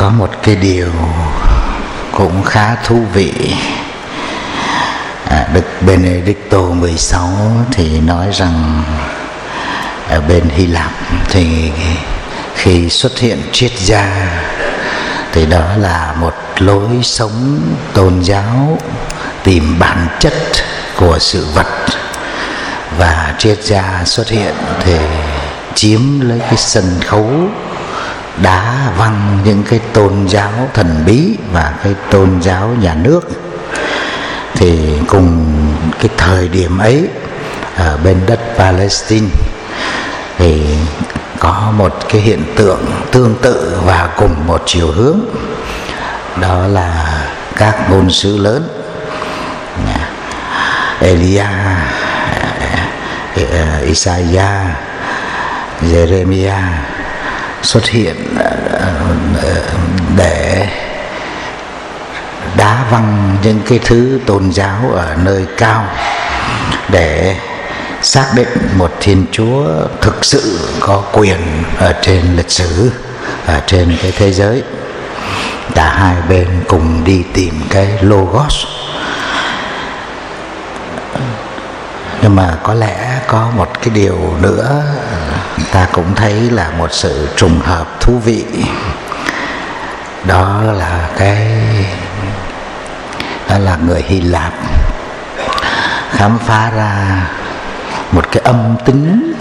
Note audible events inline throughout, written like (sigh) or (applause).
có một cái điều cũng khá thú vị. À, Đức Benedicto 16 thì nói rằng ở bên Hy Lạp thì khi xuất hiện triết gia thì đó là một lối sống tôn giáo tìm bản chất của sự vật. Và triết gia xuất hiện thì chiếm lấy cái sân khấu đá văng những cái tôn giáo thần bí và cái tôn giáo nhà nước. Thì cùng cái thời điểm ấy, ở bên đất Palestine, thì có một cái hiện tượng tương tự và cùng một chiều hướng. Đó là các ngôn sứ lớn Elia ờ, ờ, Isaiah, Jeremiah xuất hiện ờ, ờ, để đá văng những cái thứ tôn giáo ở nơi cao để xác định một thiên chúa thực sự có quyền ở trên lịch sử, ở trên cái thế giới. Cả hai bên cùng đi tìm cái logos. Nhưng mà có lẽ có một cái điều nữa ta cũng thấy là một sự trùng hợp thú vị. Đó là cái, đó là người hy lạp khám phá ra một cái âm tính.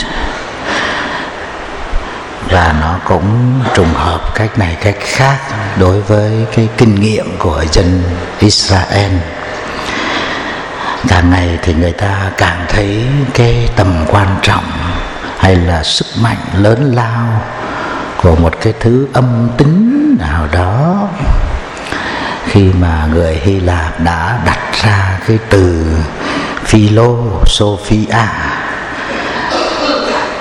Và nó cũng trùng hợp cách này cách khác đối với cái kinh nghiệm của dân Israel. Càng ngày thì người ta càng thấy cái tầm quan trọng hay là sức mạnh lớn lao của một cái thứ âm tính nào đó, khi mà người Hy Lạp đã đặt ra cái từ Philo Sophia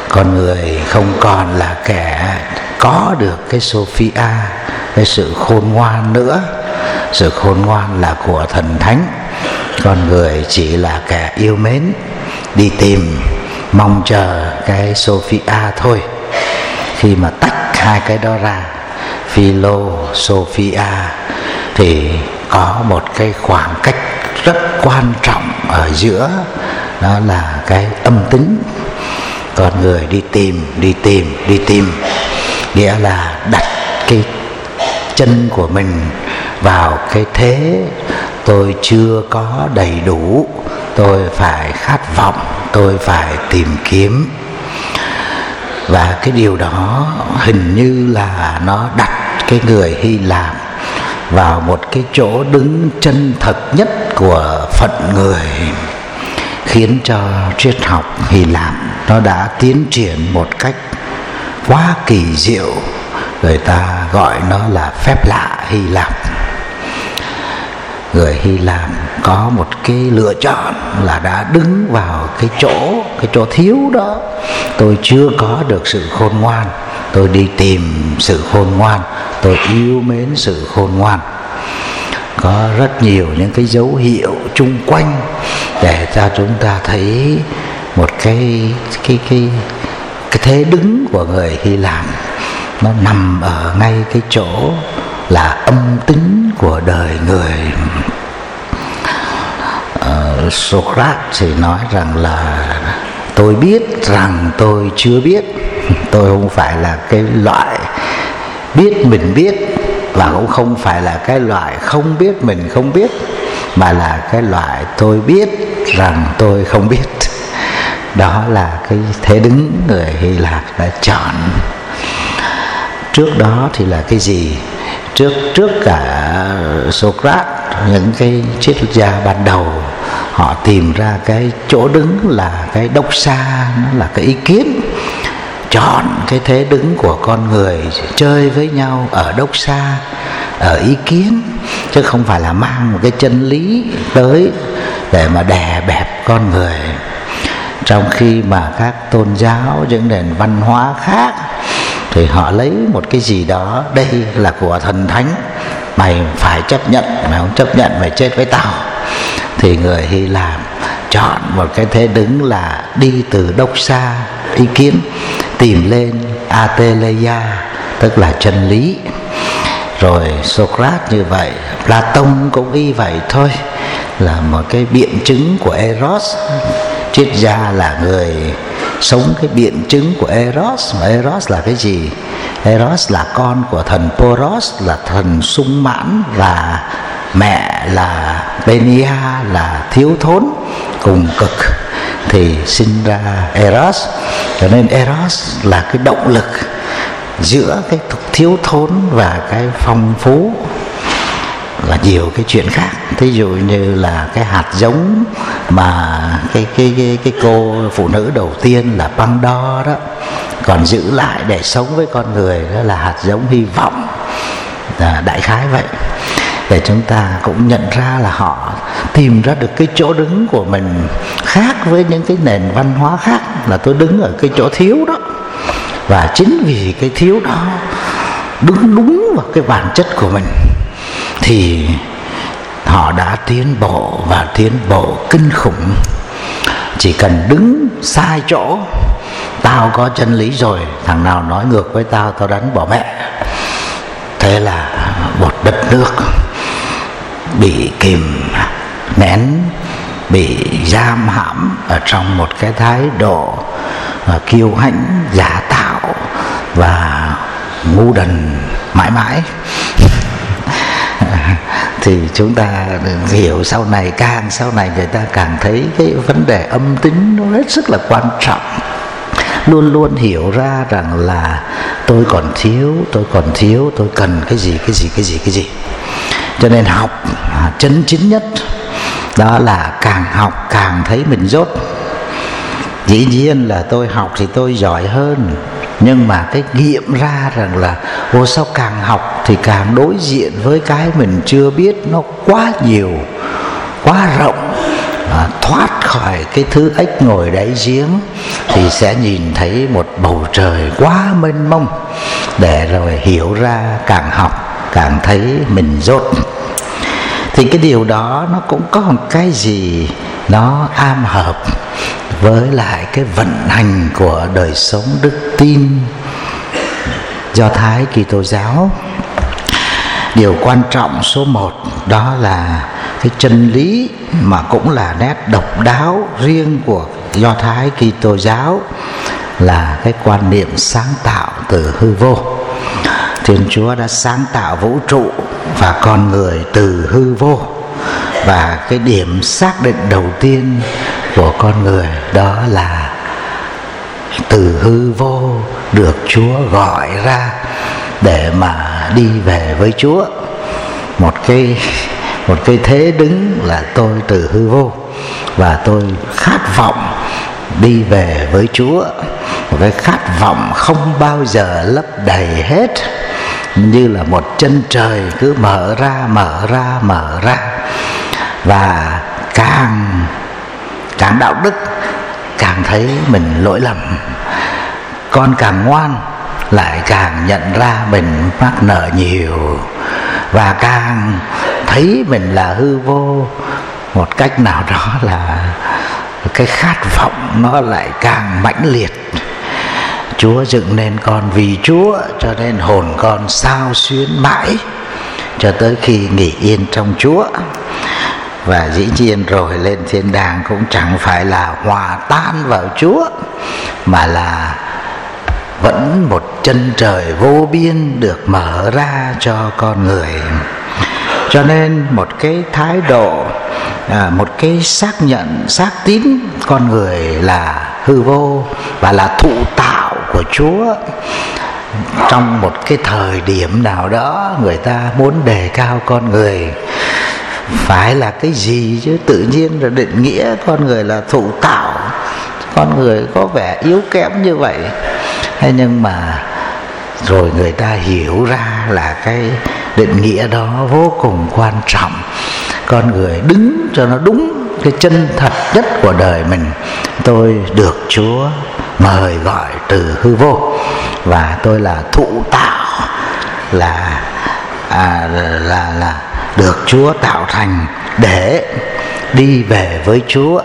con người không còn là kẻ có được cái Sophia, cái sự khôn ngoan nữa. Sự khôn ngoan là của thần thánh, con người chỉ là kẻ yêu mến, đi tìm mong chờ cái Sophia thôi. Khi mà tách hai cái đó ra, Philo, Sophia, thì có một cái khoảng cách rất quan trọng ở giữa. Đó là cái âm tính. Con người đi tìm đi tìm đi tìm. Nghĩa là đặt cái chân của mình vào cái thế tôi chưa có đầy đủ tôi phải khát vọng, tôi phải tìm kiếm. Và cái điều đó hình như là nó đặt cái người hy lạp vào một cái chỗ đứng chân thật nhất của phận người, khiến cho triết học hy lạp nó đã tiến triển một cách quá kỳ diệu. Người ta gọi nó là phép lạ hy lạp người hy lạp có một cái lựa chọn là đã đứng vào cái chỗ cái chỗ thiếu đó. Tôi chưa có được sự khôn ngoan. Tôi đi tìm sự khôn ngoan. Tôi yêu mến sự khôn ngoan. Có rất nhiều những cái dấu hiệu chung quanh để cho chúng ta thấy một cái cái cái cái thế đứng của người Hy Lạp. Nó nằm ở ngay cái chỗ là âm tính của đời người. Uh, Socrates thì nói rằng là tôi biết rằng tôi chưa biết. (laughs) Tôi không phải là cái loại biết mình biết và cũng không phải là cái loại không biết mình không biết mà là cái loại tôi biết rằng tôi không biết. (laughs) Đó là cái thế đứng người hy lạp đã chọn. Trước đó thì là cái gì? Trước trước cả socrates, những cái triết gia ban đầu, họ tìm ra cái chỗ đứng là cái đốc xa, nó là cái ý kiến. Chọn cái thế đứng của con người, chơi với nhau ở đốc xa, ở ý kiến, chứ không phải là mang một cái chân lý tới để mà đè bẹp con người. Trong khi mà các tôn giáo, những nền văn hóa khác thì họ lấy một cái gì đó, đây là của thần thánh, mày phải chấp nhận, mày không chấp nhận mày chết với tao. Thì người hy lạp chọn một cái thế đứng là đi từ đốc xa ý kiến, tìm lên ateleia, tức là chân lý. Rồi Socrates như vậy, Platon cũng y vậy thôi, là một cái biện chứng của Eros triết gia là người sống cái biện chứng của Eros. Mà Eros là cái gì? Eros là con của thần Poros, là thần sung mãn, và mẹ là Penia, là thiếu thốn, cùng cực. Thì sinh ra Eros. Cho nên Eros là cái động lực giữa cái thiếu thốn và cái phong phú và nhiều cái chuyện khác. Thí dụ như là cái hạt giống mà cái cái cái, cái cô phụ nữ đầu tiên là băng đo đó còn giữ lại để sống với con người đó là hạt giống hy vọng. À, đại khái vậy. Để chúng ta cũng nhận ra là họ tìm ra được cái chỗ đứng của mình khác với những cái nền văn hóa khác là tôi đứng ở cái chỗ thiếu đó. Và chính vì cái thiếu đó đứng đúng vào cái bản chất của mình thì họ đã tiến bộ và tiến bộ kinh khủng. Chỉ cần đứng sai chỗ, tao có chân lý rồi, thằng nào nói ngược với tao tao đánh bỏ mẹ. Thế là một đất nước bị kìm nén, bị giam hãm ở trong một cái thái độ à, kiêu hãnh, giả tạo và ngu đần mãi mãi thì chúng ta hiểu sau này, càng sau này người ta càng thấy cái vấn đề âm tính nó hết sức là quan trọng. Luôn luôn hiểu ra rằng là tôi còn thiếu, tôi còn thiếu, tôi cần cái gì cái gì cái gì cái gì. Cho nên học chân chính nhất đó là càng học càng thấy mình dốt dĩ nhiên là tôi học thì tôi giỏi hơn nhưng mà cái nghiệm ra rằng là ô sao càng học thì càng đối diện với cái mình chưa biết nó quá nhiều quá rộng à, thoát khỏi cái thứ ếch ngồi đáy giếng thì sẽ nhìn thấy một bầu trời quá mênh mông để rồi hiểu ra càng học càng thấy mình dốt thì cái điều đó nó cũng có một cái gì nó am hợp với lại cái vận hành của đời sống đức tin do thái kitô giáo. Điều quan trọng số một đó là cái chân lý mà cũng là nét độc đáo riêng của do thái kitô giáo là cái quan niệm sáng tạo từ hư vô. Thiên chúa đã sáng tạo vũ trụ và con người từ hư vô và cái điểm xác định đầu tiên của con người đó là từ hư vô được chúa gọi ra để mà đi về với chúa. Một cái một cái thế đứng là tôi từ hư vô và tôi khát vọng đi về với chúa. Một cái khát vọng không bao giờ lấp đầy hết, như là một chân trời cứ mở ra mở ra mở ra và càng càng đạo đức, càng thấy mình lỗi lầm. Con càng ngoan, lại càng nhận ra mình mắc nợ nhiều. Và càng thấy mình là hư vô, một cách nào đó là cái khát vọng nó lại càng mãnh liệt. Chúa dựng nên con vì chúa cho nên hồn con sao xuyến mãi cho tới khi nghỉ yên trong chúa. Và dĩ nhiên rồi lên thiên đàng cũng chẳng phải là hòa tan vào chúa mà là vẫn một chân trời vô biên được mở ra cho con người. Cho nên một cái thái độ à, một cái xác nhận xác tín con người là hư vô và là thụ tạo của chúa trong một cái thời điểm nào đó, người ta muốn đề cao con người. Phải là cái gì chứ? Tự nhiên là định nghĩa con người là thụ tạo. Con người có vẻ yếu kém như vậy. Hay nhưng mà rồi người ta hiểu ra là cái định nghĩa đó vô cùng quan trọng. Con người đứng cho nó đúng cái chân thật nhất của đời mình. Tôi được chúa mời gọi từ hư vô. Và tôi là thụ tạo là à, là là được chúa tạo thành để đi về với chúa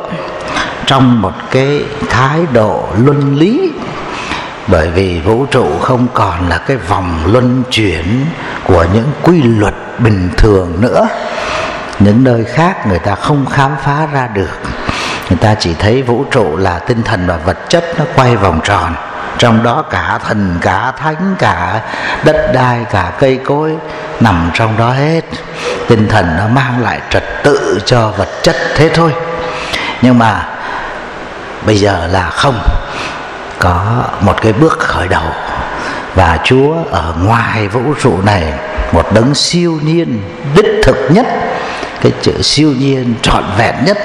trong một cái thái độ luân lý. Bởi vì vũ trụ không còn là cái vòng luân chuyển của những quy luật bình thường nữa. Những nơi khác người ta không khám phá ra được người ta chỉ thấy vũ trụ là tinh thần và vật chất nó quay vòng tròn. Trong đó cả thần, cả thánh, cả đất đai, cả cây cối nằm trong đó hết. Tinh thần nó mang lại trật tự cho vật chất thế thôi. Nhưng mà bây giờ là không. Có một cái bước khởi đầu. Và chúa ở ngoài vũ trụ này, một đấng siêu nhiên, đích thực nhất cái chữ siêu nhiên trọn vẹn nhất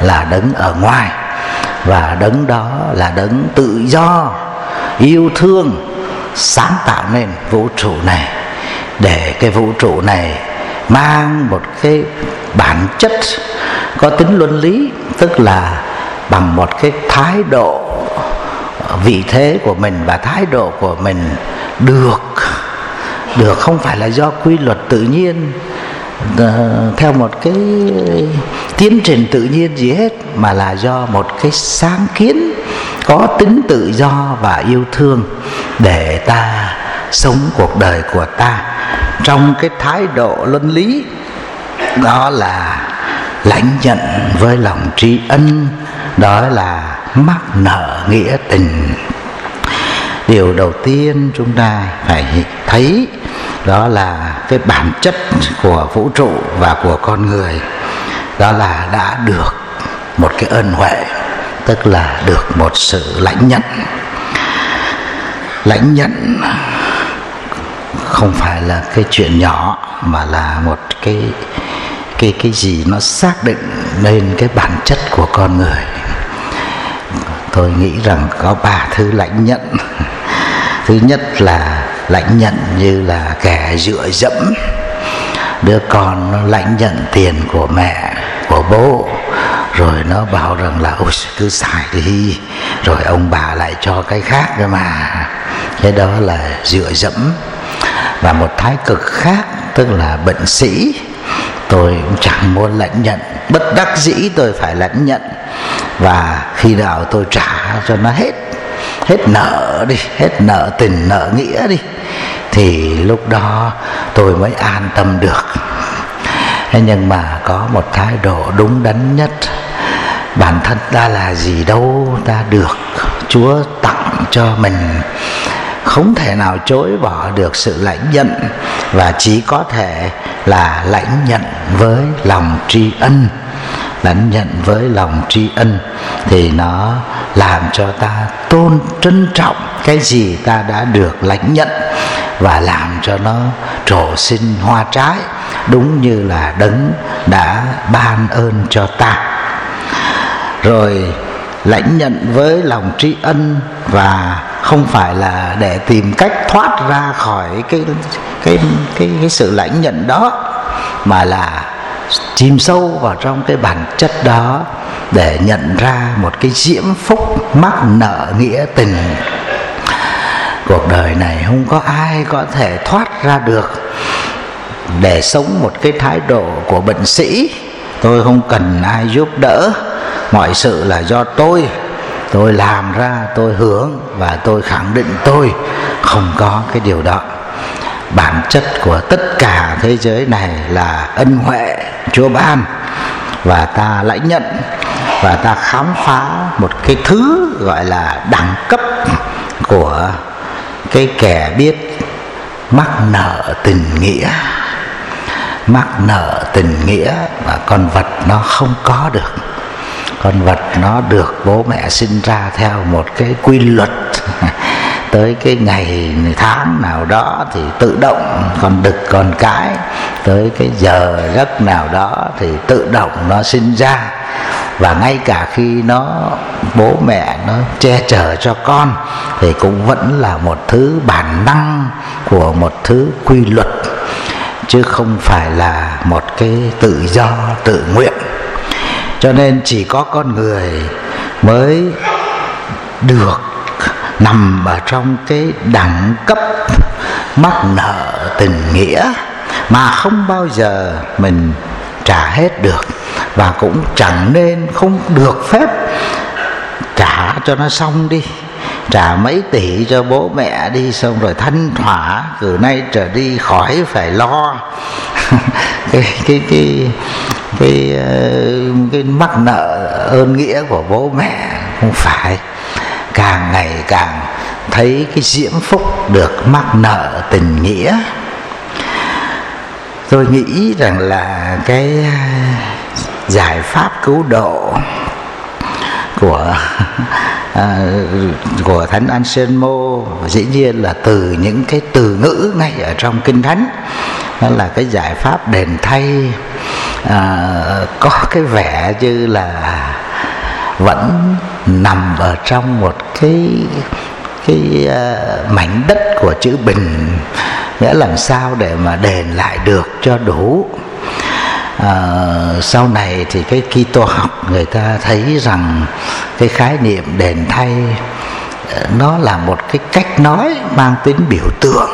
là đấng ở ngoài. Và đấng đó là đấng tự do, yêu thương, sáng tạo nên vũ trụ này. Để cái vũ trụ này mang một cái bản chất có tính luân lý, tức là bằng một cái thái độ, vị thế của mình và thái độ của mình được. Được không phải là do quy luật tự nhiên Ờ, theo một cái tiến trình tự nhiên gì hết, mà là do một cái sáng kiến có tính tự do và yêu thương để ta sống cuộc đời của ta. Trong cái thái độ luân lý, đó là lãnh nhận với lòng tri ân, đó là mắc nợ nghĩa tình điều đầu tiên chúng ta phải thấy đó là cái bản chất của vũ trụ và của con người. Đó là đã được một cái ơn huệ, tức là được một sự lãnh nhận. Lãnh nhận không phải là cái chuyện nhỏ, mà là một cái cái cái gì nó xác định nên cái bản chất của con người. Tôi nghĩ rằng có ba thứ lãnh nhận thứ nhất là lãnh nhận như là kẻ dựa dẫm. Đứa con nó lãnh nhận tiền của mẹ, của bố, rồi nó bảo rằng là, ôi, cứ xài đi, rồi ông bà lại cho cái khác cơ mà. Cái đó là dựa dẫm. Và một thái cực khác, tức là bệnh sĩ, tôi cũng chẳng muốn lãnh nhận. Bất đắc dĩ tôi phải lãnh nhận. Và khi nào tôi trả cho nó hết hết nợ đi, hết nợ tình, nợ nghĩa đi. Thì lúc đó tôi mới an tâm được. Thế nhưng mà có một thái độ đúng đắn nhất. Bản thân ta là gì đâu ta được chúa tặng cho mình. Không thể nào chối bỏ được sự lãnh nhận và chỉ có thể là lãnh nhận với lòng tri ân lãnh nhận với lòng tri ân thì nó làm cho ta tôn, trân trọng cái gì ta đã được lãnh nhận và làm cho nó trổ sinh hoa trái, đúng như là đấng đã ban ơn cho ta. Rồi lãnh nhận với lòng tri ân và không phải là để tìm cách thoát ra khỏi cái cái cái cái sự lãnh nhận đó, mà là chìm sâu vào trong cái bản chất đó để nhận ra một cái diễm phúc mắc nợ nghĩa tình. Cuộc đời này không có ai có thể thoát ra được. Để sống một cái thái độ của bệnh sĩ, tôi không cần ai giúp đỡ. Mọi sự là do tôi. Tôi làm ra, tôi hưởng và tôi khẳng định tôi không có cái điều đó bản chất của tất cả thế giới này là ân huệ chúa ban. Và ta lãnh nhận và ta khám phá một cái thứ gọi là đẳng cấp của cái kẻ biết mắc nợ tình nghĩa. Mắc nợ tình nghĩa mà con vật nó không có được. Con vật nó được bố mẹ sinh ra theo một cái quy luật tới cái ngày tháng nào đó thì tự động còn đực còn cái, tới cái giờ giấc nào đó thì tự động nó sinh ra. Và ngay cả khi nó, bố mẹ nó che chở cho con thì cũng vẫn là một thứ bản năng của một thứ quy luật, chứ không phải là một cái tự do, tự nguyện. Cho nên chỉ có con người mới được nằm ở trong cái đẳng cấp mắc nợ tình nghĩa mà không bao giờ mình trả hết được và cũng chẳng nên, không được phép trả cho nó xong đi. Trả mấy tỷ cho bố mẹ đi xong rồi thanh thỏa, từ nay trở đi khỏi phải lo. (laughs) Cái cái cái cái ờ, cái mắc nợ ơn nghĩa của bố mẹ không phải càng ngày càng thấy cái diễm phúc được mắc nợ tình nghĩa. Tôi nghĩ rằng là cái à, giải pháp cứu độ của (laughs) à, của thánh Anselmo dĩ nhiên là từ những cái từ ngữ ngay ở trong kinh thánh. Đó là cái giải pháp đền thay à, có cái vẻ như là vẫn nằm ở trong một cái cái uh, mảnh đất của chữ bình. Nghĩa làm sao để mà đền lại được cho đủ. À, sau này thì cái Kitô học người ta thấy rằng cái khái niệm đền thay ờ, nó là một cái cách nói mang tính biểu tượng.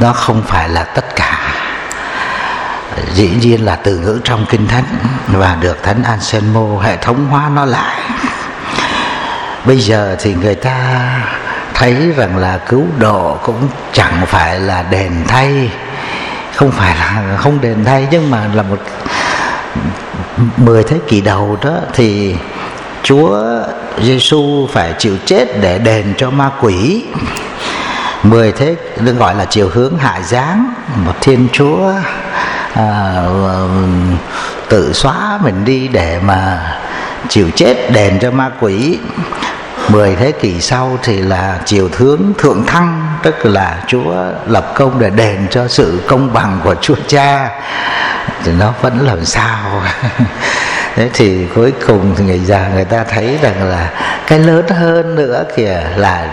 Nó không phải là tất cả. Dĩ nhiên là từ ngữ trong kinh thánh và được thánh Anselmo hệ thống hóa nó lại bây giờ thì người ta thấy rằng là cứu độ cũng chẳng phải là đền thay. Không phải là không đền thay nhưng mà là một mười thế kỷ đầu đó thì Chúa Giêsu phải chịu chết để đền cho ma quỷ. Mười thế được gọi là chiều hướng hạ giáng. Một thiên chúa à, tự xóa mình đi để mà chịu chết đền cho ma quỷ mười thế kỷ sau thì là chiều hướng thượng thăng, tức là chúa lập công để đền cho sự công bằng của chúa cha. Thì nó vẫn làm sao? (laughs) Thế thì cuối cùng thì người già người ta thấy rằng là cái lớn hơn nữa kìa là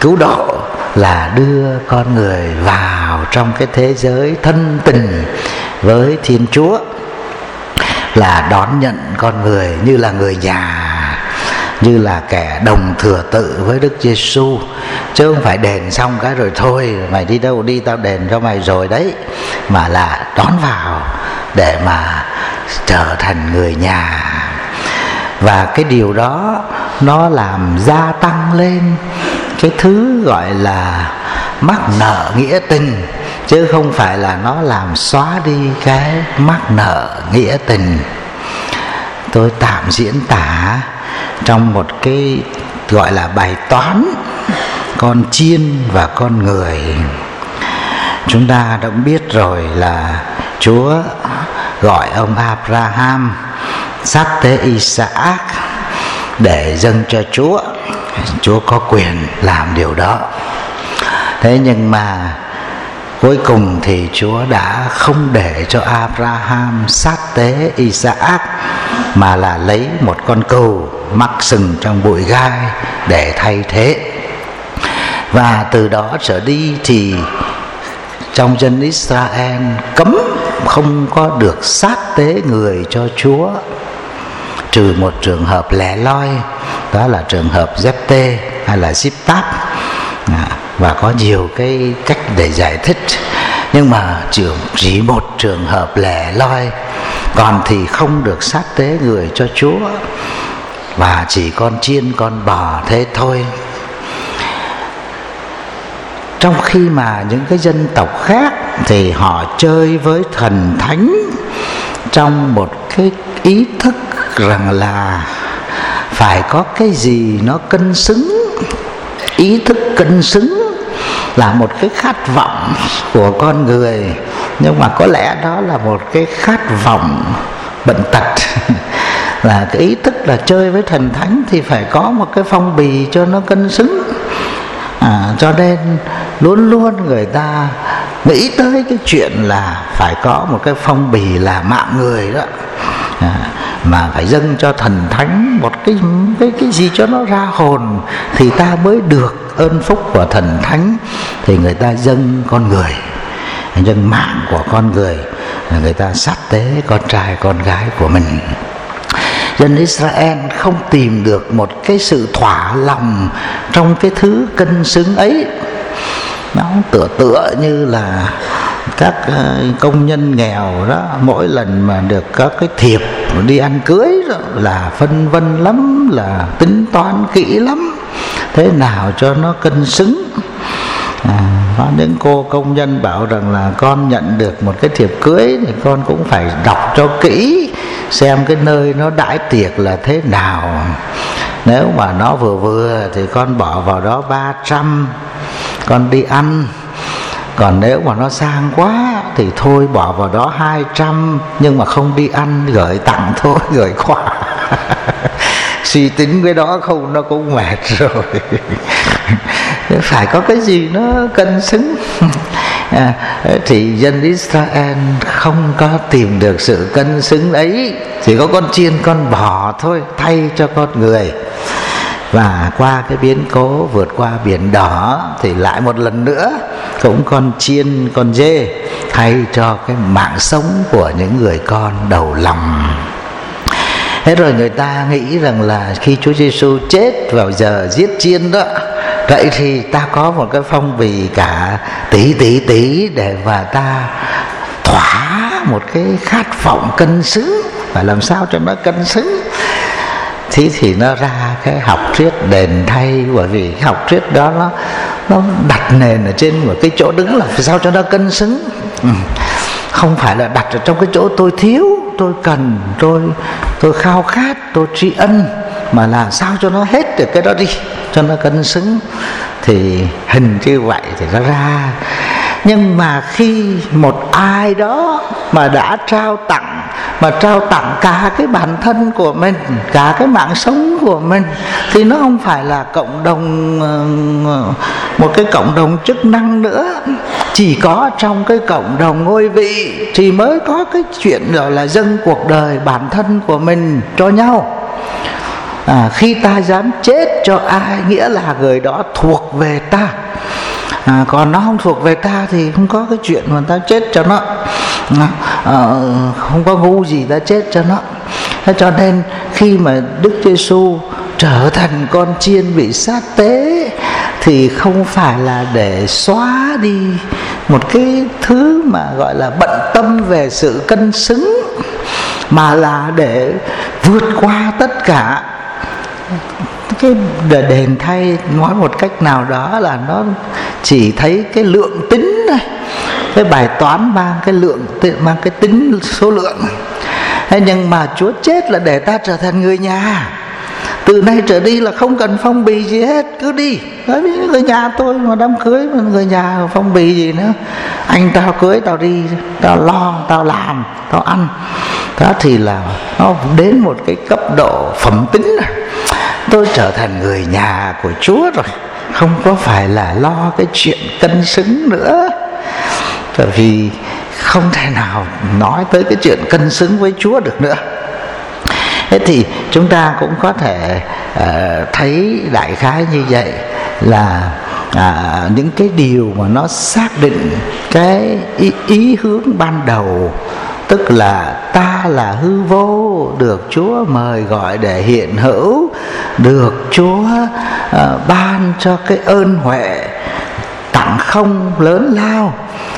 cứu độ, là đưa con người vào trong cái thế giới thân tình với thiên chúa, là đón nhận con người như là người nhà như là kẻ đồng thừa tự với Đức Giêsu chứ không phải đền xong cái rồi thôi, mày đi đâu đi, tao đền cho mày rồi đấy. Mà là đón vào để mà trở thành người nhà. Và cái điều đó nó làm gia tăng lên cái thứ gọi là mắc nợ nghĩa tình. Chứ không phải là nó làm xóa đi cái mắc nợ nghĩa tình. Tôi tạm diễn tả trong một cái gọi là bài toán, con chiên và con người. Chúng ta đã biết rồi là chúa gọi ông abraham sát tế isaac để dâng cho chúa. Chúa có quyền làm điều đó. Thế nhưng mà cuối cùng thì chúa đã không để cho abraham sát tế isaac mà là lấy một con cừu mắc sừng trong bụi gai để thay thế. Và từ đó trở đi thì trong dân Israel cấm không có được sát tế người cho Chúa trừ một trường hợp lẻ loi đó là trường hợp Zepte hay là Ziptap à, và có nhiều cái cách để giải thích. Nhưng mà chỉ, chỉ một trường hợp lẻ loi còn thì không được sát tế người cho Chúa và chỉ con chiên con bò thế thôi. Trong khi mà những cái dân tộc khác thì họ chơi với thần thánh trong một cái ý thức rằng là phải có cái gì nó cân xứng, ý thức cân xứng là một cái khát vọng của con người nhưng mà có lẽ đó là một cái khát vọng bệnh tật. (laughs) Là cái ý thức là chơi với thần thánh thì phải có một cái phong bì cho nó cân xứng. À, cho nên luôn luôn người ta nghĩ tới cái chuyện là phải có một cái phong bì là mạng người đó. À, mà phải dâng cho thần thánh một cái cái cái gì cho nó ra hồn thì ta mới được ơn phúc của thần thánh. Thì người ta dâng con người nhân mạng của con người người ta sát tế con trai con gái của mình. Dân Israel không tìm được một cái sự thỏa lòng trong cái thứ cân xứng ấy. Nó tựa tựa như là các ờ, công nhân nghèo đó mỗi lần mà được các cái thiệp đi ăn cưới đó là phân vân lắm là tính toán kỹ lắm. Thế nào cho nó cân xứng? À, có những cô công nhân bảo rằng là con nhận được một cái thiệp cưới thì con cũng phải đọc cho kỹ, xem cái nơi nó đãi tiệc là thế nào. Nếu mà nó vừa vừa thì con bỏ vào đó 300 con đi ăn. Còn nếu mà nó sang quá thì thôi bỏ vào đó 200 nhưng mà không đi ăn, gửi tặng thôi, (laughs) gửi quà. (laughs) Suy tính cái đó không, nó cũng mệt rồi. (laughs) phải có cái gì nó cân xứng? (laughs) À, thì dân Israel không có tìm được sự cân xứng ấy. Chỉ có con chiên con bò thôi thay cho con người. Và qua cái biến cố vượt qua biển đỏ thì lại một lần nữa cũng con chiên con dê thay cho cái mạng sống của những người con đầu lòng. Thế rồi người ta nghĩ rằng là khi Chúa Giêsu chết vào giờ giết chiên đó vậy thì ta có một cái phong bì cả tỷ tỷ tỷ để mà ta thỏa một cái khát vọng cân xứng và làm sao cho nó cân xứng thế thì nó ra cái học thuyết đền thay, bởi vì cái học thuyết đó nó nó đặt nền ở trên một cái chỗ đứng là sao cho nó cân xứng ừ. không phải là đặt ở trong cái chỗ tôi thiếu, tôi cần, tôi tôi khao khát, tôi tri ân, mà là sao cho nó hết được cái đó đi? Cho nó cân xứng, thì hình như vậy thì nó ra. Nhưng mà khi một ai đó mà đã trao tặng, mà trao tặng cả cái bản thân của mình, cả cái mạng sống của mình, thì nó không phải là cộng đồng ờ, một cái cộng đồng chức năng nữa. Chỉ có trong cái cộng đồng ngôi vị thì mới có cái chuyện, gọi là, dâng cuộc đời bản thân của mình cho nhau à, khi ta dám chết cho ai nghĩa là người đó thuộc về ta. À, còn nó không thuộc về ta thì không có cái chuyện mà ta chết cho nó. À, ờ, không có ngu gì ta chết cho nó. Thế cho nên khi mà đức giêsu trở thành con chiên bị sát tế thì không phải là để xóa đi một cái thứ mà gọi là bận tâm về sự cân xứng mà là để vượt qua tất cả cái đền thay nói một cách nào đó là nó chỉ thấy cái lượng tính này cái bài toán mang cái lượng mang cái tính số lượng. Thế nhưng mà chúa chết là để ta trở thành người nhà từ nay trở đi là không cần phong bì gì hết, cứ đi. Bởi người nhà tôi mà đám cưới, mà người nhà phong bì gì nữa, anh tao cưới tao đi, tao lo, tao làm, tao ăn. Đó thì là nó đến một cái cấp độ phẩm tính rồi. Tôi trở thành người nhà của chúa rồi. Không có phải là lo cái chuyện cân xứng nữa. Bởi vì không thể nào nói tới cái chuyện cân xứng với chúa được nữa thế thì chúng ta cũng có thể uh, thấy đại khái như vậy là à, những cái điều mà nó xác định cái ý, ý hướng ban đầu tức là ta là hư vô được chúa mời gọi để hiện hữu được chúa uh, ban cho cái ơn huệ tặng không lớn lao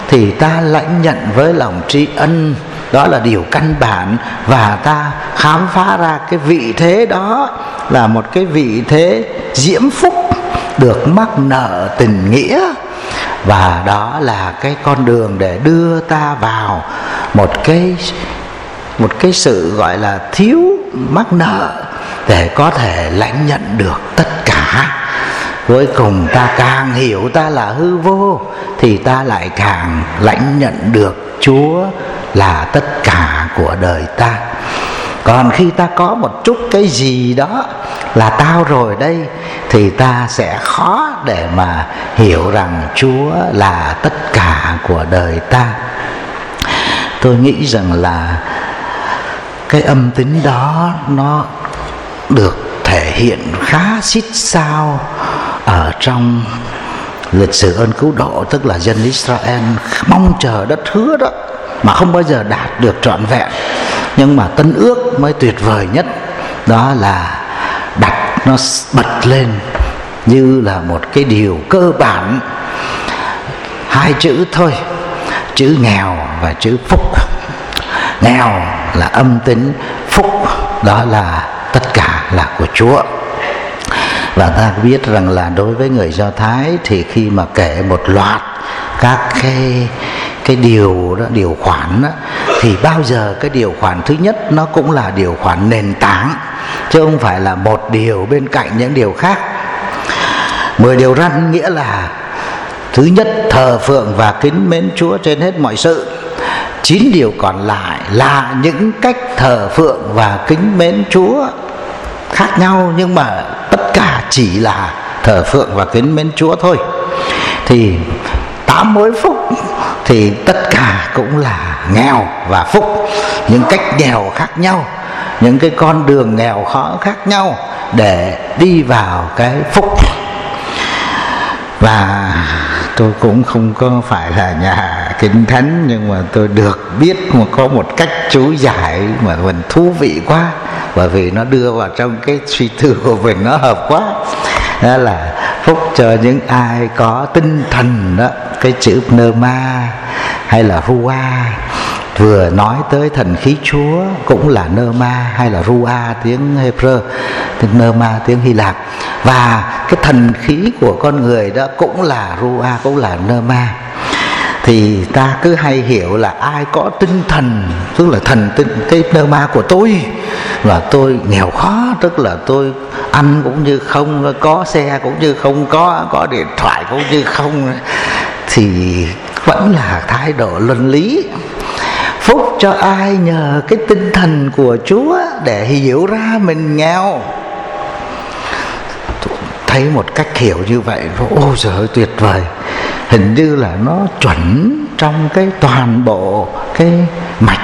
thì ta lãnh nhận với lòng tri ân đó là điều căn bản và ta khám phá ra cái vị thế đó là một cái vị thế diễm phúc được mắc nợ tình nghĩa. Và đó là cái con đường để đưa ta vào một cái một cái sự gọi là thiếu mắc nợ để có thể lãnh nhận được tất cả cuối cùng ta càng hiểu ta là hư vô, thì ta lại càng lãnh nhận được chúa là tất cả của đời ta. Còn khi ta có một chút cái gì đó là tao rồi đây, thì ta sẽ khó để mà hiểu rằng chúa là tất cả của đời ta. Tôi nghĩ rằng là cái âm tính đó nó được thể hiện khá xít sao ở trong lịch sử ơn cứu độ, tức là dân Israel mong chờ đất hứa đó mà không bao giờ đạt được trọn vẹn. Nhưng mà tân ước mới tuyệt vời nhất đó là đặt nó bật lên như là một cái điều cơ bản. Hai chữ thôi, chữ nghèo và chữ phúc. Nghèo là âm tính, phúc đó là tất cả là của chúa và ta biết rằng là đối với người do thái thì khi mà kể một loạt các cái cái điều đó điều khoản đó, thì bao giờ cái điều khoản thứ nhất nó cũng là điều khoản nền tảng chứ không phải là một điều bên cạnh những điều khác. Mười điều răn nghĩa là thứ nhất thờ phượng và kính mến chúa trên hết mọi sự. Chín điều còn lại là những cách thờ phượng và kính mến chúa khác nhau nhưng mà cả chỉ là thờ phượng và kính mến chúa thôi. Thì tám mối phúc thì tất cả cũng là nghèo và phúc. Những cách nghèo khác nhau, những cái con đường nghèo khó khác nhau để đi vào cái phúc. Và tôi cũng không có phải là nhà kinh thánh, nhưng mà tôi được biết mà có một cách chú giải mà mình thú vị quá, bởi vì nó đưa vào trong cái suy tư của mình nó hợp quá. Đó là phúc cho những ai có tinh thần đó, cái chữ pneuma hay là rua, vừa nói tới thần khí chúa cũng là nơ ma hay là rua, tiếng hebrew tiếng nơ ma, tiếng hy lạp. Và cái thần khí của con người đó cũng là rua, cũng là nơ ma thì ta cứ hay hiểu là ai có tinh thần, tức là thần tinh, cái nơ ma của tôi, và tôi nghèo khó, tức là tôi ăn cũng như không, có xe cũng như không có có điện thoại cũng như không. Thì vẫn là thái độ luân lý. Phúc cho ai nhờ cái tinh thần của chúa để hiểu ra mình nghèo thấy một cách hiểu như vậy ôi trời ơi tuyệt vời. Hình như là nó chuẩn trong cái toàn bộ cái mạch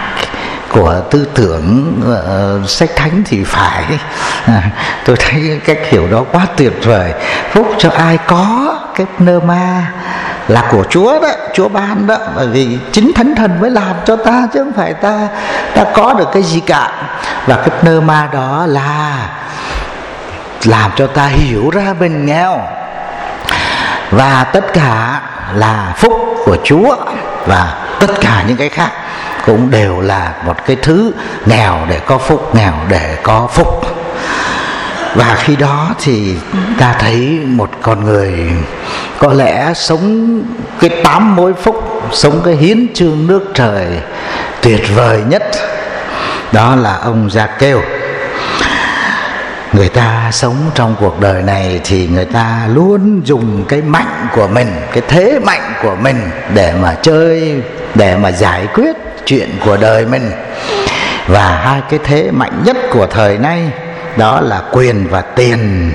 của tư tưởng uh, sách thánh thì phải. À, tôi thấy cách hiểu đó quá tuyệt vời. Phúc cho ai có cái nơ ma là của Chúa đó Chúa ban đó. Bởi vì chính Thánh Thần mới làm cho ta chứ không phải ta ta có được cái gì cả. Và cái nơ ma đó là làm cho ta hiểu ra mình nghèo và tất cả là phúc của Chúa. Và tất cả những cái khác cũng đều là một cái thứ nghèo để có phúc, nghèo để có phúc. Và khi đó thì ta thấy một con người có lẽ sống cái tám mối phúc, sống cái hiến trương nước trời tuyệt vời nhất. Đó là ông gia kêu người ta sống trong cuộc đời này thì người ta luôn dùng cái mạnh của mình, cái thế mạnh của mình để mà chơi, để mà giải quyết chuyện của đời mình. Và hai cái thế mạnh nhất của thời nay đó là quyền và tiền.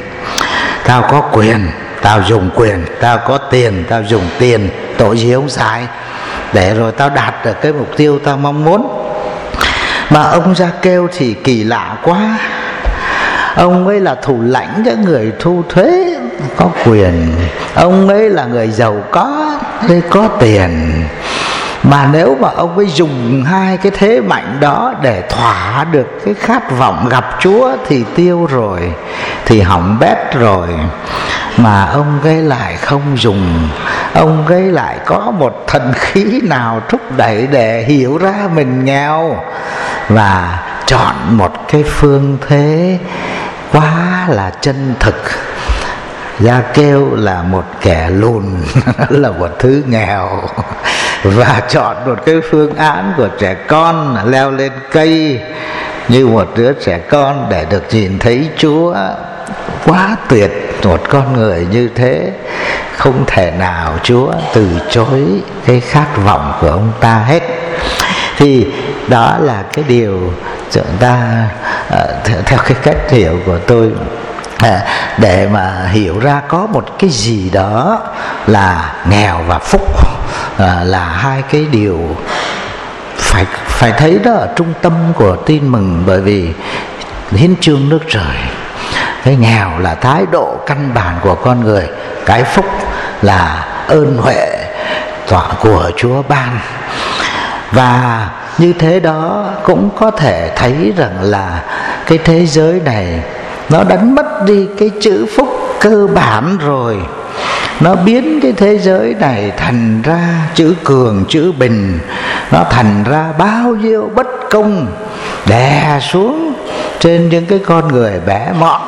Tao có quyền, tao dùng quyền, tao có tiền, tao dùng tiền tội gì không sai để rồi tao đạt được cái mục tiêu tao mong muốn. Mà ông ra kêu thì kỳ lạ quá ông ấy là thủ lãnh cái người thu thuế có quyền. Ông ấy là người giàu có đây có tiền. Mà nếu mà ông ấy dùng hai cái thế mạnh đó để thỏa được cái khát vọng gặp chúa thì tiêu rồi, thì hỏng bét rồi. Mà ông ấy lại không dùng. Ông ấy lại có một thần khí nào thúc đẩy để hiểu ra mình nghèo và chọn một cái phương thế quá là chân thực. Gia kêu là một kẻ lùn, (laughs) là một thứ nghèo. Và chọn một cái phương án của trẻ con leo lên cây như một đứa trẻ con để được nhìn thấy Chúa. Quá tuyệt một con người như thế. Không thể nào Chúa từ chối cái khát vọng của ông ta hết. Thì đó là cái điều chúng ta uh, theo cái cách hiểu của tôi à, để mà hiểu ra có một cái gì đó là nghèo và phúc à, là hai cái điều phải phải thấy đó ở trung tâm của tin mừng. Bởi vì hiến trương nước trời cái nghèo là thái độ căn bản của con người cái phúc là ơn huệ tọa của chúa ban và như thế đó cũng có thể thấy rằng là cái thế giới này nó đánh mất đi cái chữ phúc cơ bản rồi. Nó biến cái thế giới này thành ra chữ cường, chữ bình. Nó thành ra bao nhiêu bất công đè xuống trên những cái con người bé mọn.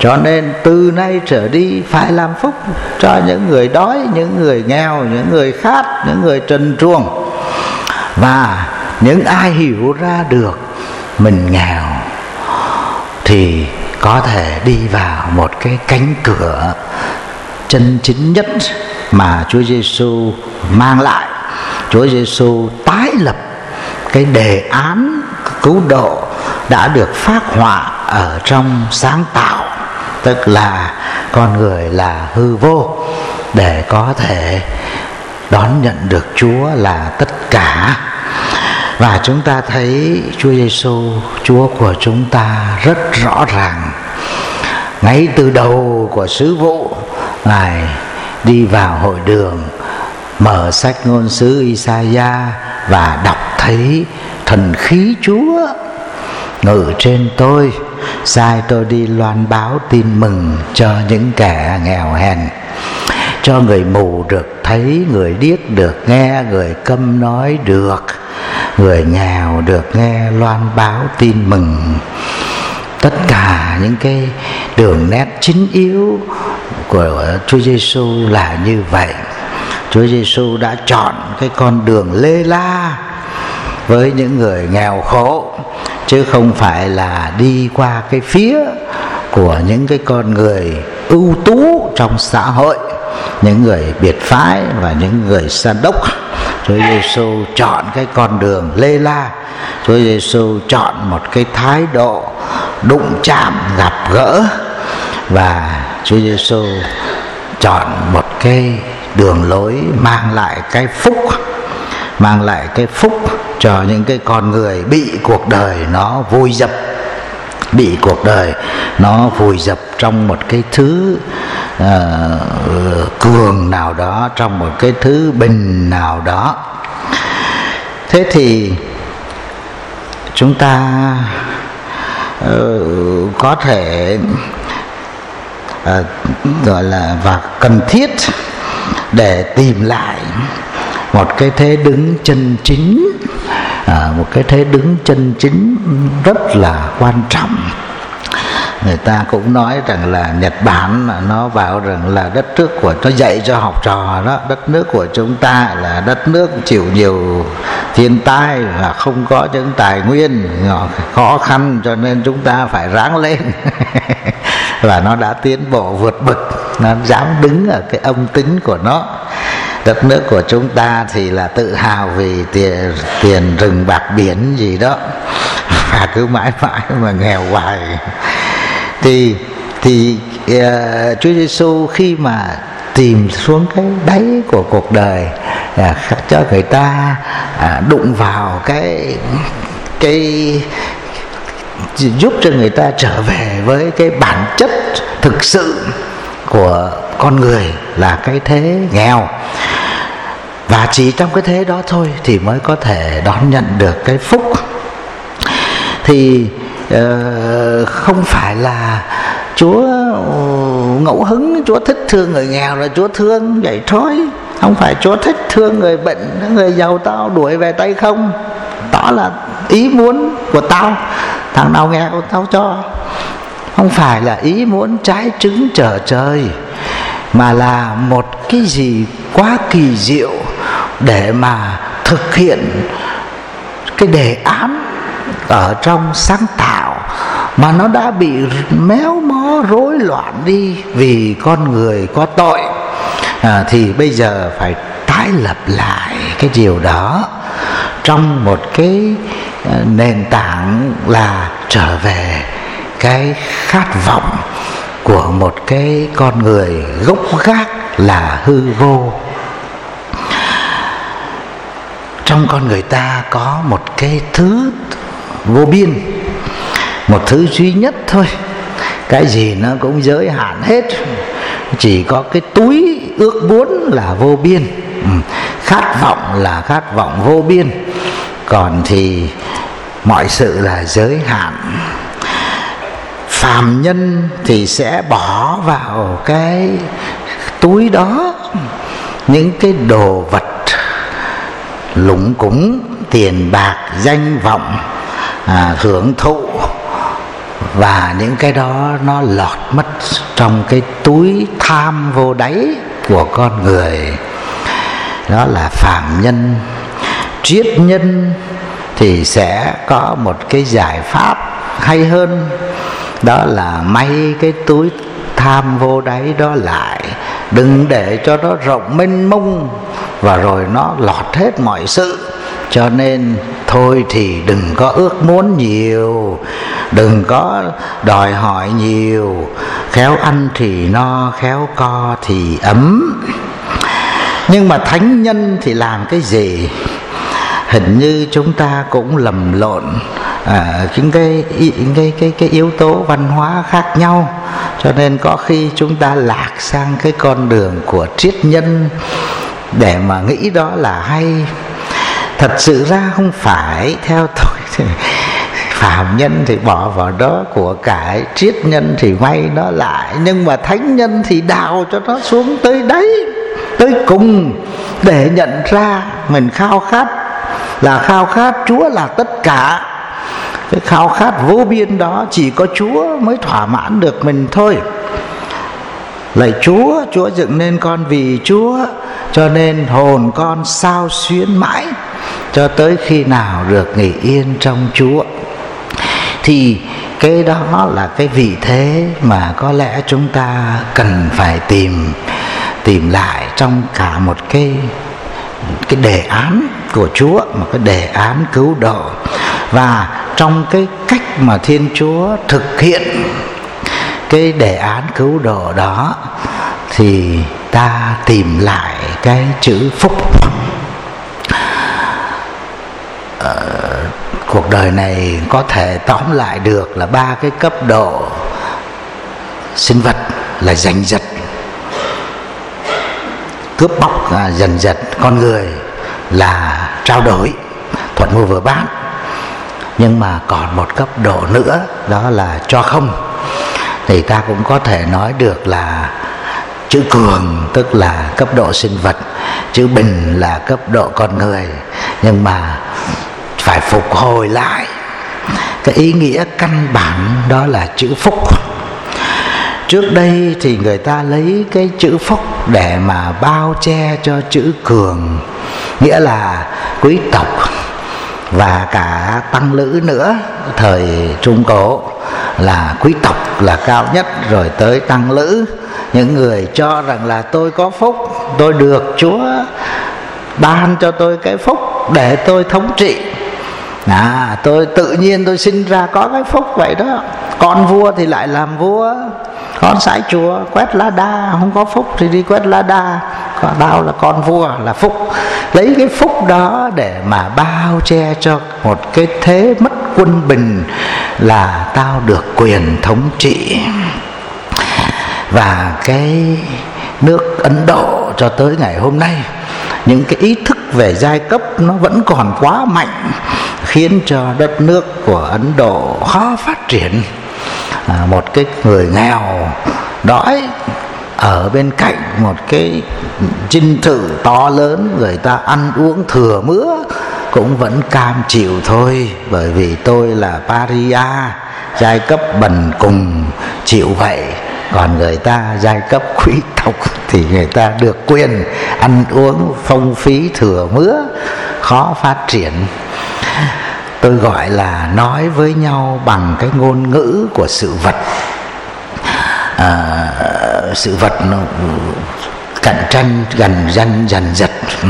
Cho nên từ nay trở đi phải làm phúc cho những người đói, những người nghèo, những người khát, những người trần truồng và những ai hiểu ra được mình nghèo thì có thể đi vào một cái cánh cửa chân chính nhất mà Chúa Giêsu mang lại. Chúa Giêsu tái lập cái đề án cứu độ đã được phát họa ở trong sáng tạo, tức là con người là hư vô, để có thể đón nhận được Chúa là tất cả và chúng ta thấy Chúa Giêsu Chúa của chúng ta rất rõ ràng. Ngay từ đầu của sứ vụ, ngài đi vào hội đường, mở sách ngôn sứ Isaiah và đọc thấy thần khí Chúa ngự trên tôi, sai tôi đi loan báo tin mừng cho những kẻ nghèo hèn, cho người mù được thấy, người điếc được nghe, người câm nói được người nghèo được nghe loan báo tin mừng tất cả những cái đường nét chính yếu của Chúa Giêsu là như vậy. Chúa Giêsu đã chọn cái con đường lê la với những người nghèo khổ, chứ không phải là đi qua cái phía của những cái con người ưu tú trong xã hội, những người biệt phái và những người sa đốc Chúa Giêsu chọn cái con đường lê la. Chúa Giêsu chọn một cái thái độ đụng chạm, gặp gỡ. Và Chúa Giêsu chọn một cái đường lối mang lại cái phúc, mang lại cái phúc cho những cái con người bị cuộc đời nó vùi dập bị cuộc đời nó vùi dập trong một cái thứ uh, cường nào đó trong một cái thứ bình nào đó. Thế thì chúng ta uh, có thể uh, gọi là và cần thiết để tìm lại một cái thế đứng chân chính à, một cái thế đứng chân chính rất là quan trọng. Người ta cũng nói rằng là Nhật Bản nó vào rằng là đất nước của nó dạy cho học trò đó đất nước của chúng ta là đất nước chịu nhiều thiên tai và không có những tài nguyên khó khăn cho nên chúng ta phải ráng lên. (laughs) Và nó đã tiến bộ vượt bậc nó dám đứng ở cái âm tính của nó đất nước của chúng ta thì là tự hào vì tiền tiền rừng bạc biển gì đó. Và cứ mãi (laughs) mãi mà nghèo hoài. Thì thì uh, Chúa Giêsu khi mà tìm xuống cái đáy của cuộc đời uh, cho người ta uh, đụng vào cái cái giúp cho người ta trở về với cái bản chất thực sự của con người là cái thế nghèo. Và chỉ trong cái thế đó thôi thì mới có thể đón nhận được cái phúc. Thì uh, không phải là chúa ngẫu hứng chúa thích thương người nghèo là chúa thương vậy thôi. Không phải chúa thích thương người bệnh người giàu tao đuổi về tay không. Đó là ý muốn của tao. Thằng nào nghèo tao cho. Không phải là ý muốn trái trứng trở trời mà là một cái gì quá kỳ diệu để mà thực hiện cái đề án ở trong sáng tạo mà nó đã bị méo mó rối loạn đi vì con người có tội. À, thì bây giờ phải tái lập lại cái điều đó trong một cái à, nền tảng là trở về cái khát vọng của một cái con người gốc gác là hư vô. Trong con người ta có một cái thứ vô biên, một thứ duy nhất thôi. Cái gì nó cũng giới hạn hết. Chỉ có cái túi ước muốn là vô biên ừ, khát vọng là khát vọng vô biên. Còn thì mọi sự là giới hạn phàm nhân thì sẽ bỏ vào cái túi đó. Những cái đồ vật lủng cúng tiền bạc danh vọng à, hưởng thụ và những cái đó nó lọt mất trong cái túi tham vô đáy của con người. Đó là phạm nhân. Triết nhân thì sẽ có một cái giải pháp hay hơn đó là may cái túi tham vô đáy đó lại. Đừng để cho nó rộng mênh mông và rồi nó lọt hết mọi sự. Cho nên thôi thì đừng có ước muốn nhiều, đừng có đòi hỏi nhiều. Khéo ăn thì no, khéo co thì ấm. Nhưng mà thánh nhân thì làm cái gì? Hình như chúng ta cũng lầm lộn à, những cái, cái cái cái yếu tố văn hóa khác nhau. Cho nên có khi chúng ta lạc sang cái con đường của triết nhân để mà nghĩ đó là hay. Thật sự ra không phải. Theo tôi thì phạm nhân thì bỏ vào đó của cải triết nhân thì may nó lại. Nhưng mà thánh nhân thì đào cho nó xuống tới đấy tới cùng để nhận ra mình khao khát là khao khát chúa là tất cả cái khao khát vô biên đó chỉ có chúa mới thỏa mãn được mình thôi. Lạy chúa chúa dựng nên con vì chúa, cho nên hồn con sao xuyến mãi, cho tới khi nào được nghỉ yên trong chúa. Thì cái đó là cái vị thế mà có lẽ chúng ta cần phải tìm tìm lại trong cả một cái cái đề án của Chúa một cái đề án cứu độ. Và trong cái cách mà Thiên Chúa thực hiện cái đề án cứu độ đó thì ta tìm lại cái chữ phúc. Ờ, cuộc đời này có thể tóm lại được là ba cái cấp độ sinh vật là giành giật cướp bóc là dần dần con người là trao đổi, thuận mua vừa bán. Nhưng mà còn một cấp độ nữa, đó là cho không. Thì ta cũng có thể nói được là chữ cường, tức là cấp độ sinh vật, chữ bình là cấp độ con người. Nhưng mà phải phục hồi lại. Cái ý nghĩa căn bản đó là chữ phúc. Trước đây thì người ta lấy cái chữ phúc để mà bao che cho chữ cường nghĩa là quý tộc và cả tăng lữ nữa, thời trung cổ là quý tộc là cao nhất rồi tới tăng lữ. Những người cho rằng là tôi có phúc, tôi được chúa ban cho tôi cái phúc để tôi thống trị. À tôi tự nhiên tôi sinh ra có cái phúc vậy đó. Con vua thì lại làm vua, con sái chùa quét lá đa, không có phúc thì đi quét lá đa có đau là con vua là phúc. Lấy cái phúc đó để mà bao che cho một cái thế mất quân bình là tao được quyền thống trị. Và cái nước ấn độ cho tới ngày hôm nay những cái ý thức về giai cấp nó vẫn còn quá mạnh khiến cho đất nước của ấn độ khó phát triển. À, một cái người nghèo đói ở bên cạnh một cái dinh thự to lớn, người ta ăn uống thừa mứa, cũng vẫn cam chịu thôi. Bởi vì tôi là paria, giai cấp bần cùng, chịu vậy. Còn người ta giai cấp (laughs) quý tộc thì người ta được quyền ăn uống phong phí thừa mứa, khó phát triển. Tôi gọi là nói với nhau bằng cái ngôn ngữ của sự vật à, sự vật nó cạnh tranh gần danh dần dật. Ừ.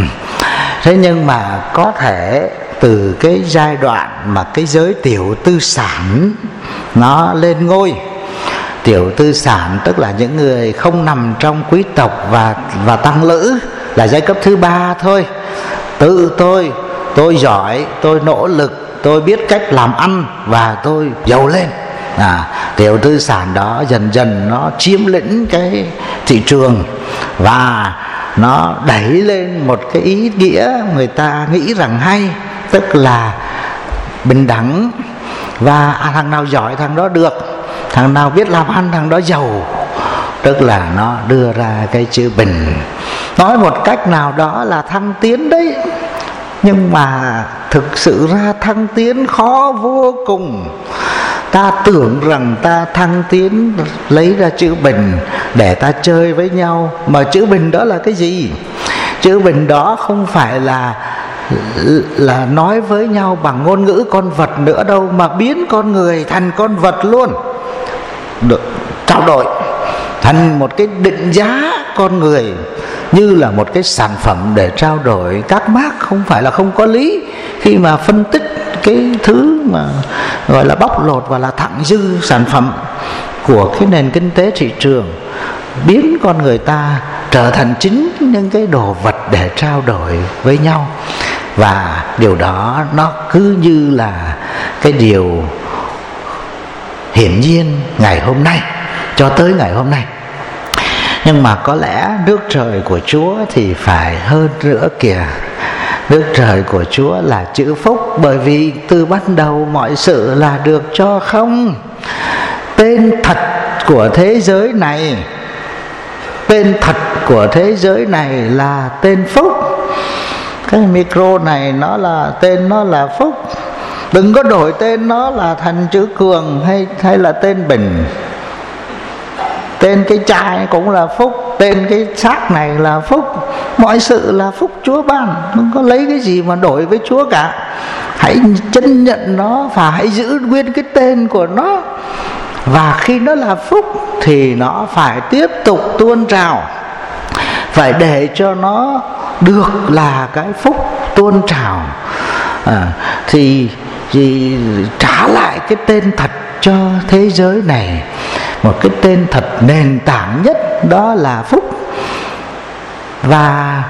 Thế nhưng mà có thể từ cái giai đoạn mà cái giới tiểu tư sản nó lên ngôi. Tiểu tư sản tức là những người không nằm trong quý tộc và và tăng lữ là giai cấp thứ ba thôi. Tự tôi tôi giỏi tôi nỗ lực tôi biết cách làm ăn và tôi giàu lên à, tiểu tư sản đó dần dần nó chiếm lĩnh cái thị trường và nó đẩy lên một cái ý nghĩa người ta nghĩ rằng hay tức là bình đẳng. Và à, thằng nào giỏi thằng đó được thằng nào biết làm ăn thằng đó giàu tức là nó đưa ra cái chữ bình. Nói một cách nào đó là thăng tiến đấy nhưng mà thực sự ra thăng tiến khó vô cùng ta tưởng rằng ta thăng tiến, lấy ra chữ bình để ta chơi với nhau. Mà chữ bình đó là cái gì? Chữ bình đó không phải là là nói với nhau bằng ngôn ngữ con vật nữa đâu, mà biến con người thành con vật luôn. Được trao đổi thành một cái định giá con người, như là một cái sản phẩm để trao đổi. Các bác không phải là không có lý khi mà phân tích cái thứ mà gọi là bóc lột và là thặng dư sản phẩm của cái nền kinh tế thị trường, biến con người ta trở thành chính những cái đồ vật để trao đổi với nhau. Và điều đó nó cứ như là cái điều hiển nhiên ngày hôm nay, cho tới ngày hôm nay. Nhưng mà có lẽ nước trời của chúa thì phải hơn nữa kìa nước trời của chúa là chữ phúc, bởi vì từ ban đầu mọi sự là được cho không? Tên thật của thế giới này, tên thật của thế giới này là tên phúc. Cái micro này nó là, tên nó là phúc. Đừng có đổi tên nó là thành chữ cường hay hay là tên bình. Tên cái chai cũng là phúc tên cái xác này là phúc. Mọi sự là phúc chúa ban. Không có lấy cái gì mà đổi với chúa cả. Hãy chân nhận nó và hãy giữ nguyên cái tên của nó. Và khi nó là phúc thì nó phải tiếp tục tuôn trào. Phải để cho nó được là cái phúc tuôn trào. À, thì thì trả lại cái tên thật cho thế giới này. Một cái tên thật nền tảng nhất đó là phúc. Và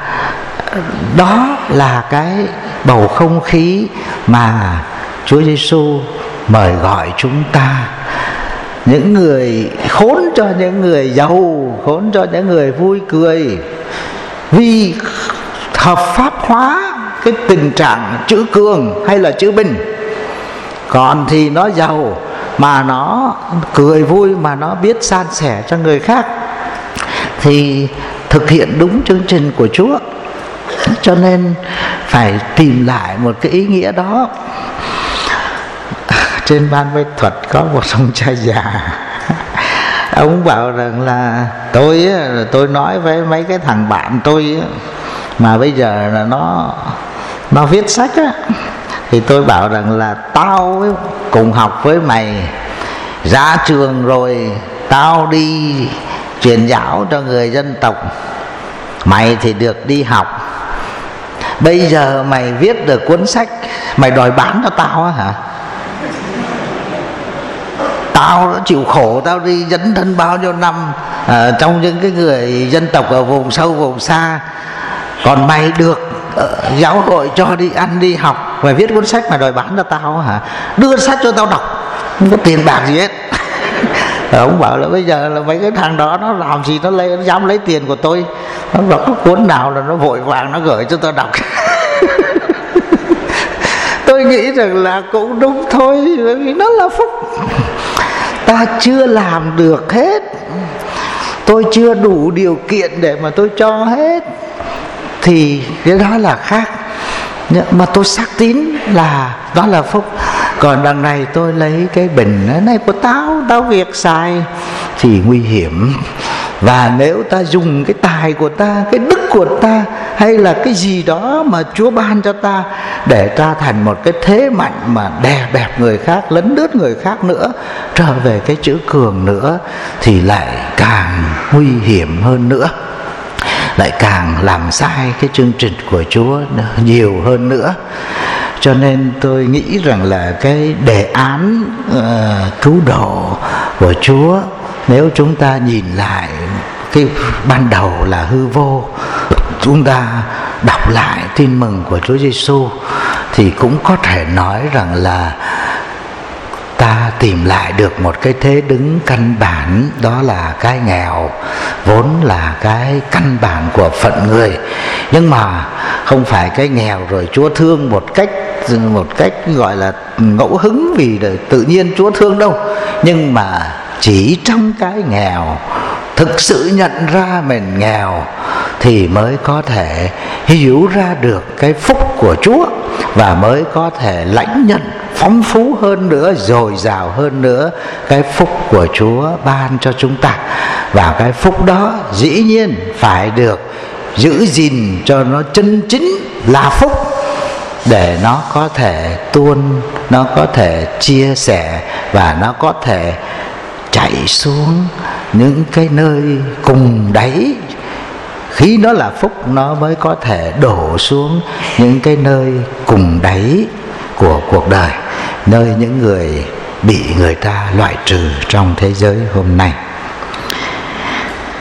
đó là cái bầu không khí mà Chúa Giêsu mời gọi chúng ta. Những người khốn cho những người giàu, khốn cho những người vui cười. Vì hợp pháp hóa cái tình trạng chữ cường hay là chữ bình. Còn thì nó giàu mà nó cười vui, mà nó biết san sẻ cho người khác, thì thực hiện đúng chương trình của Chúa. Cho nên phải tìm lại một cái ý nghĩa đó. (laughs) Trên ban mỹ thuật có một ông cha già. (laughs) Ông bảo rằng là, tôi tôi nói với mấy cái thằng bạn tôi mà bây giờ là nó nó viết sách á thì tôi bảo rằng là tao cùng học với mày ra trường rồi tao đi truyền giáo cho người dân tộc. Mày thì được đi học. Bây giờ mày viết được cuốn sách mày đòi bán cho tao á hả? Tao đã chịu khổ tao đi dấn thân bao nhiêu năm à, trong những cái người dân tộc ở vùng sâu vùng xa. Còn mày được uh, giáo hội cho đi ăn đi học. Và viết cuốn sách mà đòi bán cho tao hả? Đưa sách cho tao đọc. Không có tiền bạc gì hết. (laughs) Ờ, ông bảo là bây giờ là mấy cái thằng đó nó làm gì nó lấy nó dám lấy tiền của tôi? Nó đọc cái cuốn nào là nó vội vàng nó gửi cho tôi đọc? (laughs) Tôi nghĩ rằng là cũng đúng thôi bởi vì nó là phúc. Ta chưa làm được hết. Tôi chưa đủ điều kiện để mà tôi cho hết thì cái đó là khác. Mà tôi xác tín là, đó là phúc. Còn đằng này tôi lấy cái bình, này, của tao tao việc xài. Thì nguy hiểm. Và nếu ta dùng cái tài của ta, cái đức của ta, hay là cái gì đó mà chúa ban cho ta để ta thành một cái thế mạnh mà đè bẹp người khác, lấn lướt người khác nữa, trở về cái chữ cường nữa, thì lại càng nguy hiểm hơn nữa lại càng làm sai cái chương trình của chúa nhiều hơn nữa. Cho nên tôi nghĩ rằng là cái đề án uh, cứu độ của chúa nếu chúng ta nhìn lại cái ban đầu là hư vô chúng ta đọc lại tin mừng của Chúa Giêsu thì cũng có thể nói rằng là tìm lại được một cái thế đứng căn bản, đó là cái nghèo, vốn là cái căn bản của phận người. Nhưng mà không phải cái nghèo rồi chúa thương một cách một cách gọi là ngẫu hứng vì tự nhiên chúa thương đâu. Nhưng mà chỉ trong cái nghèo thực sự nhận ra mình nghèo thì mới có thể hiểu ra được cái phúc của chúa và mới có thể lãnh nhận phong phú hơn nữa, dồi dào hơn nữa cái phúc của chúa ban cho chúng ta. Và cái phúc đó dĩ nhiên phải được giữ gìn cho nó chân chính là phúc để nó có thể tuôn, nó có thể chia sẻ và nó có thể chảy xuống những cái nơi cùng đáy, khi nó là phúc, nó mới có thể đổ xuống những cái nơi cùng đáy của cuộc đời, nơi những người bị người ta loại trừ trong thế giới hôm nay.